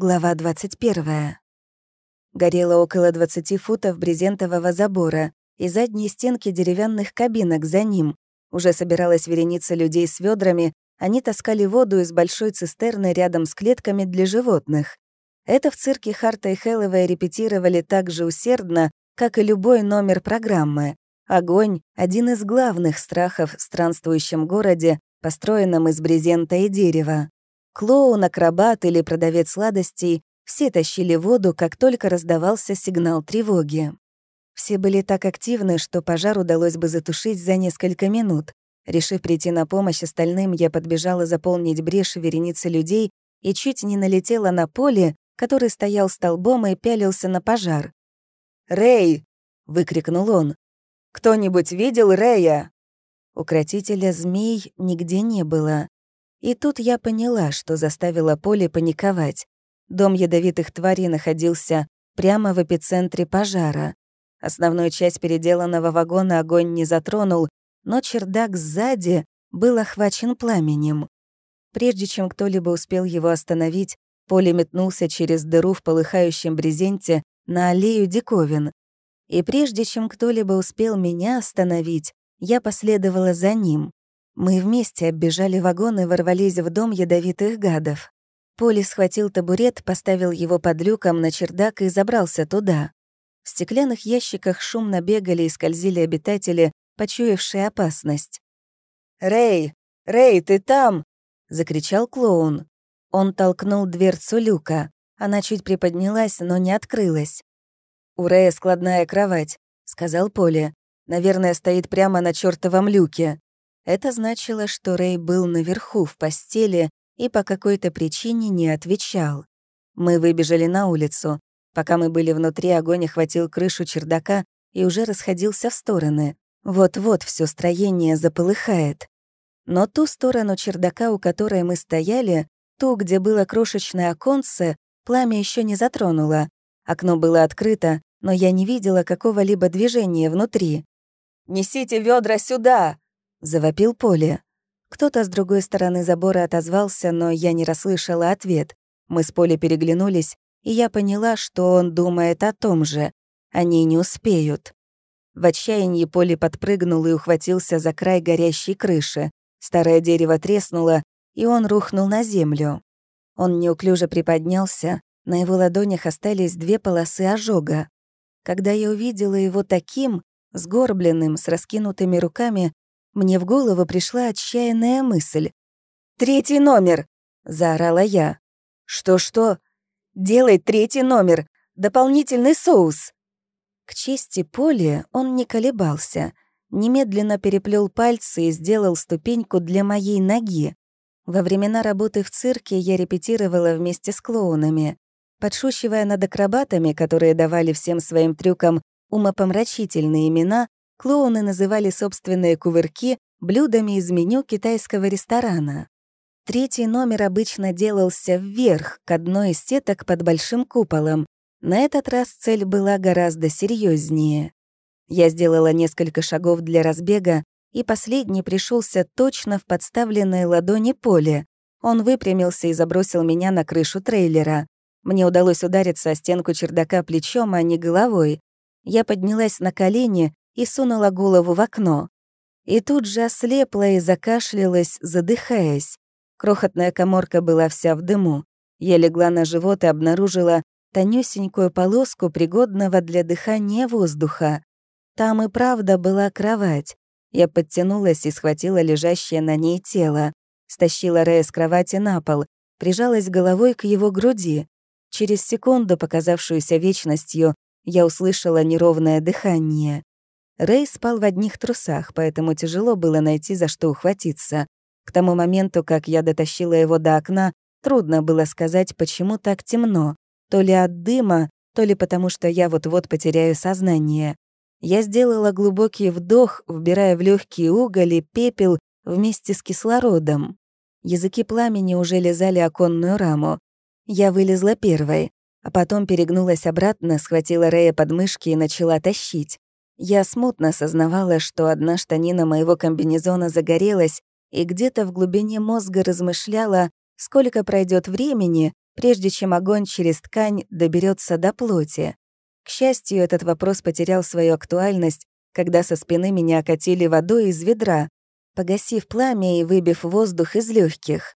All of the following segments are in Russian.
Глава 21. Горело около 20 футов брезентового забора и задние стенки деревянных кабинок за ним. Уже собиралась вереница людей с ведрами, они таскали воду из большой цистерны рядом с клетками для животных. Это в цирке Харта и Хэллоуэй репетировали так же усердно, как и любой номер программы. Огонь — один из главных страхов в странствующем городе, построенном из брезента и дерева. Клоун, акробат или продавец сладостей все тащили воду, как только раздавался сигнал тревоги. Все были так активны, что пожар удалось бы затушить за несколько минут. Решив прийти на помощь остальным, я подбежала заполнить брешь вереницы людей и чуть не налетела на поле, который стоял столбом и пялился на пожар. «Рэй!» — выкрикнул он. «Кто-нибудь видел Рэя?» Укротителя змей нигде не было. И тут я поняла, что заставила Поле паниковать. Дом ядовитых тварей находился прямо в эпицентре пожара. Основную часть переделанного вагона огонь не затронул, но чердак сзади был охвачен пламенем. Прежде чем кто-либо успел его остановить, Поле метнулся через дыру в полыхающем брезенте на аллею диковин. И прежде чем кто-либо успел меня остановить, я последовала за ним. Мы вместе оббежали вагон и ворвались в дом ядовитых гадов. Поли схватил табурет, поставил его под люком на чердак и забрался туда. В стеклянных ящиках шумно бегали и скользили обитатели, почуявшие опасность. «Рэй! Рэй, ты там!» — закричал клоун. Он толкнул дверцу люка. Она чуть приподнялась, но не открылась. «У Рэя складная кровать», — сказал Поли. «Наверное, стоит прямо на чертовом люке». Это значило, что Рэй был наверху в постели и по какой-то причине не отвечал. Мы выбежали на улицу. Пока мы были внутри, огонь охватил крышу чердака и уже расходился в стороны. Вот-вот все строение заполыхает. Но ту сторону чердака, у которой мы стояли, ту, где было крошечное оконце, пламя еще не затронуло. Окно было открыто, но я не видела какого-либо движения внутри. «Несите ведра сюда!» — завопил Поле. Кто-то с другой стороны забора отозвался, но я не расслышала ответ. Мы с Поле переглянулись, и я поняла, что он думает о том же. Они не успеют. В отчаянии Поле подпрыгнул и ухватился за край горящей крыши. Старое дерево треснуло, и он рухнул на землю. Он неуклюже приподнялся, на его ладонях остались две полосы ожога. Когда я увидела его таким, сгорбленным, с раскинутыми руками, мне в голову пришла отчаянная мысль. «Третий номер!» — заорала я. «Что-что? Делай третий номер! Дополнительный соус!» К чести Поли он не колебался, немедленно переплел пальцы и сделал ступеньку для моей ноги. Во времена работы в цирке я репетировала вместе с клоунами. Подшучивая над акробатами, которые давали всем своим трюкам умопомрачительные имена, клоуны называли собственные кувырки блюдами из меню китайского ресторана. Третий номер обычно делался вверх, к одной из сеток под большим куполом. На этот раз цель была гораздо серьезнее. Я сделала несколько шагов для разбега, и последний пришелся точно в подставленное ладони поле. Он выпрямился и забросил меня на крышу трейлера. Мне удалось удариться о стенку чердака плечом, а не головой. Я поднялась на колени и сунула голову в окно. И тут же ослепла и закашлялась, задыхаясь. Крохотная коморка была вся в дыму. Я легла на живот и обнаружила тонюсенькую полоску, пригодного для дыхания воздуха. Там и правда была кровать. Я подтянулась и схватила лежащее на ней тело. Стащила Рэя с кровати на пол, прижалась головой к его груди. Через секунду, показавшуюся вечностью, я услышала неровное дыхание. Рэй спал в одних трусах, поэтому тяжело было найти, за что ухватиться. К тому моменту, как я дотащила его до окна, трудно было сказать, почему так темно. То ли от дыма, то ли потому, что я вот-вот потеряю сознание. Я сделала глубокий вдох, вбирая в легкие уголь и пепел вместе с кислородом. Языки пламени уже лизали оконную раму. Я вылезла первой, а потом перегнулась обратно, схватила Рэя под мышки и начала тащить. Я смутно сознавала, что одна штанина моего комбинезона загорелась, и где-то в глубине мозга размышляла, сколько пройдет времени, прежде чем огонь через ткань доберется до плоти. К счастью, этот вопрос потерял свою актуальность, когда со спины меня окатили водой из ведра, погасив пламя и выбив воздух из легких.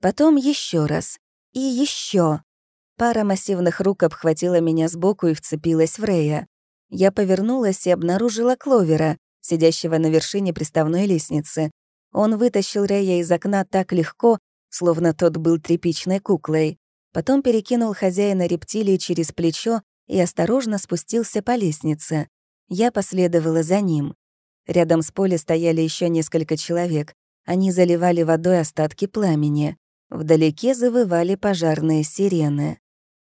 Потом еще раз. И еще. Пара массивных рук обхватила меня сбоку и вцепилась в Рея. Я повернулась и обнаружила Кловера, сидящего на вершине приставной лестницы. Он вытащил Рея из окна так легко, словно тот был тряпичной куклой. Потом перекинул хозяина рептилии через плечо и осторожно спустился по лестнице. Я последовала за ним. Рядом с поле стояли еще несколько человек. Они заливали водой остатки пламени. Вдалеке завывали пожарные сирены.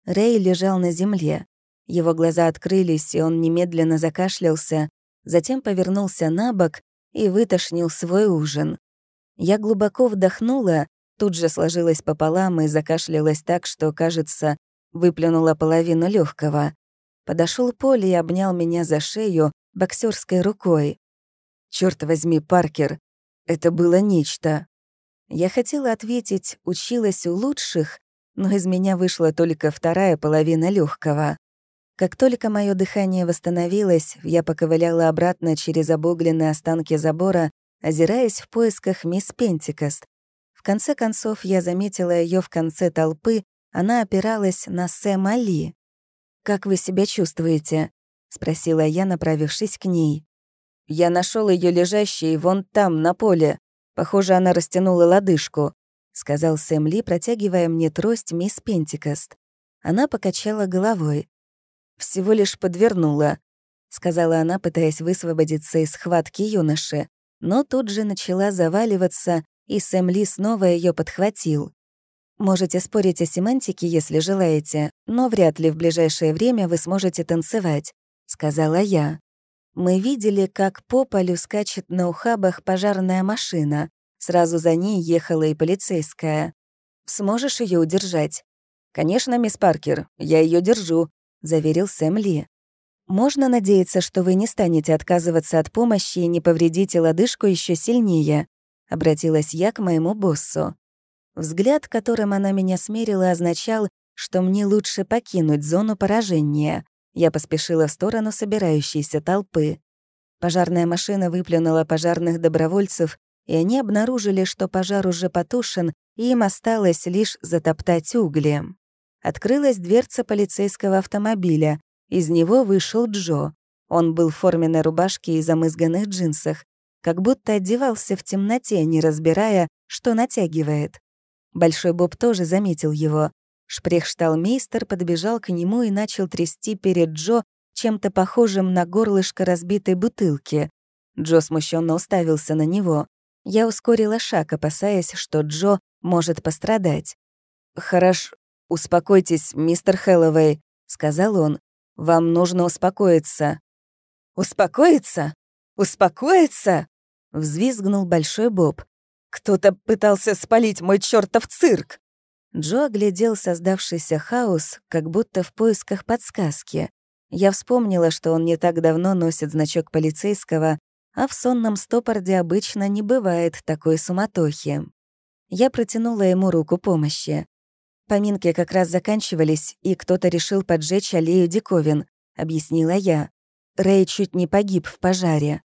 Рэй лежал на земле. Его глаза открылись, и он немедленно закашлялся, затем повернулся на бок и вытошнил свой ужин. Я глубоко вдохнула тут же сложилась пополам и закашлялась так, что, кажется, выплюнула половину легкого. Подошел Поль и обнял меня за шею боксерской рукой. Черт возьми, Паркер, это было нечто. Я хотела ответить, училась у лучших, но из меня вышла только вторая половина легкого. Как только мое дыхание восстановилось, я поковыляла обратно через обугленные останки забора, озираясь в поисках мисс Пентикост, в конце концов, я заметила ее в конце толпы, она опиралась на Сэм Али. «Как вы себя чувствуете?» — спросила я, направившись к ней. «Я нашел ее лежащей вон там, на поле. Похоже, она растянула лодыжку», — сказал Сэм Ли, протягивая мне трость мисс Пентикост. Она покачала головой. «Всего лишь подвернула», — сказала она, пытаясь высвободиться из схватки юноши, но тут же начала заваливаться, и Сэм Ли снова ее подхватил. Можете спорить о семантике, если желаете, но вряд ли в ближайшее время вы сможете танцевать», — сказала я. Мы видели, как по полю скачет на ухабах пожарная машина. Сразу за ней ехала и полицейская. «Сможешь ее удержать?» «Конечно, мисс Паркер, я ее держу», — заверил Сэм Ли. «Можно надеяться, что вы не станете отказываться от помощи и не повредите лодыжку еще сильнее», — обратилась я к моему боссу. Взгляд, которым она меня смерила, означал, что мне лучше покинуть зону поражения. Я поспешила в сторону собирающейся толпы. Пожарная машина выплюнула пожарных добровольцев, и они обнаружили, что пожар уже потушен, и им осталось лишь затоптать угли. Открылась дверца полицейского автомобиля. Из него вышел Джо. Он был в форменной рубашке и замызганных джинсах как будто одевался в темноте, не разбирая, что натягивает. Большой Боб тоже заметил его. Шпрехшталмейстер подбежал к нему и начал трясти перед Джо чем-то похожим на горлышко разбитой бутылки. Джо смущенно уставился на него. Я ускорила шаг, опасаясь, что Джо может пострадать. «Хорошо, успокойтесь, мистер Хэллоуэй», — сказал он. «Вам нужно успокоиться». «Успокоиться? Успокоиться?» — взвизгнул Большой Боб. «Кто-то пытался спалить мой чертов цирк!» Джо оглядел создавшийся хаос, как будто в поисках подсказки. Я вспомнила, что он не так давно носит значок полицейского, а в сонном стопорде обычно не бывает такой суматохи. Я протянула ему руку помощи. Поминки как раз заканчивались, и кто-то решил поджечь аллею диковин, объяснила я. Рэй чуть не погиб в пожаре.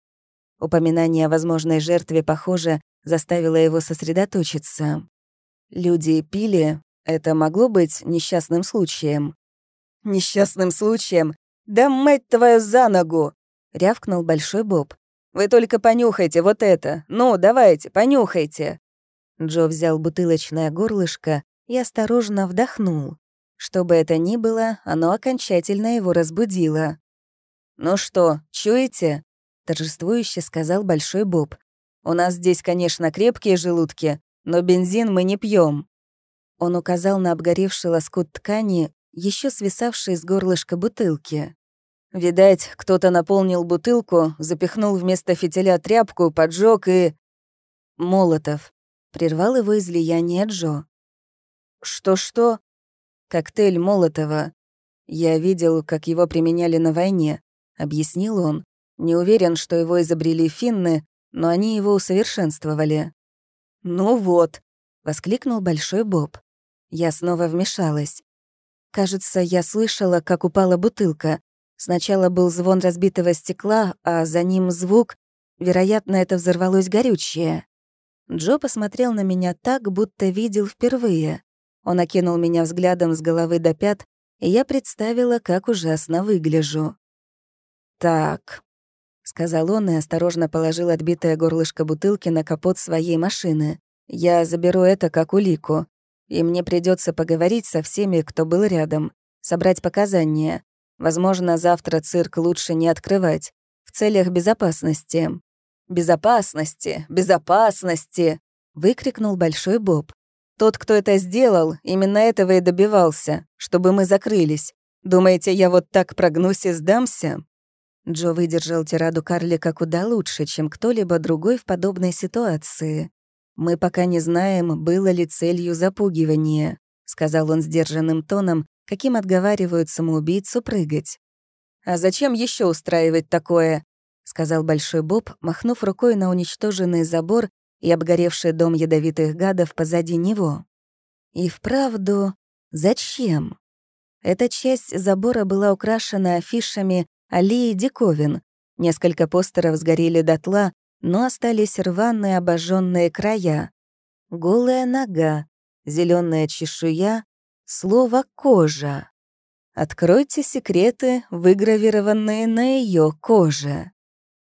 Упоминание о возможной жертве, похоже, заставило его сосредоточиться. Люди пили, это могло быть несчастным случаем. «Несчастным случаем? Да мать твою за ногу!» — рявкнул Большой Боб. «Вы только понюхайте вот это. Ну, давайте, понюхайте». Джо взял бутылочное горлышко и осторожно вдохнул. Что бы это ни было, оно окончательно его разбудило. «Ну что, чуете?» торжествующе сказал Большой Боб. «У нас здесь, конечно, крепкие желудки, но бензин мы не пьем. Он указал на обгоревший лоскут ткани, еще свисавший из горлышка бутылки. Видать, кто-то наполнил бутылку, запихнул вместо фитиля тряпку, поджег и... Молотов. Прервал его излияние Джо. «Что-что?» «Коктейль Молотова. Я видел, как его применяли на войне», — объяснил он. Не уверен, что его изобрели финны, но они его усовершенствовали. «Ну вот», — воскликнул Большой Боб. Я снова вмешалась. Кажется, я слышала, как упала бутылка. Сначала был звон разбитого стекла, а за ним звук. Вероятно, это взорвалось горючее. Джо посмотрел на меня так, будто видел впервые. Он окинул меня взглядом с головы до пят, и я представила, как ужасно выгляжу. «Так», — сказал он и осторожно положил отбитое горлышко бутылки на капот своей машины. «Я заберу это как улику и мне придется поговорить со всеми, кто был рядом, собрать показания. Возможно, завтра цирк лучше не открывать, в целях безопасности. «Безопасности! Безопасности!» — выкрикнул Большой Боб. «Тот, кто это сделал, именно этого и добивался, чтобы мы закрылись. Думаете, я вот так прогнусь и сдамся?» Джо выдержал тираду карлика куда лучше, чем кто-либо другой в подобной ситуации. «Мы пока не знаем, было ли целью запугивание», — сказал он сдержанным тоном, каким отговаривают самоубийцу прыгать. «А зачем еще устраивать такое?» — сказал Большой Боб, махнув рукой на уничтоженный забор и обгоревший дом ядовитых гадов позади него. И вправду, зачем? Эта часть забора была украшена афишами аллеи диковин. Несколько постеров сгорели дотла, но остались рваные обожженные края. Голая нога, зеленая чешуя, слово «кожа». Откройте секреты, выгравированные на ее коже.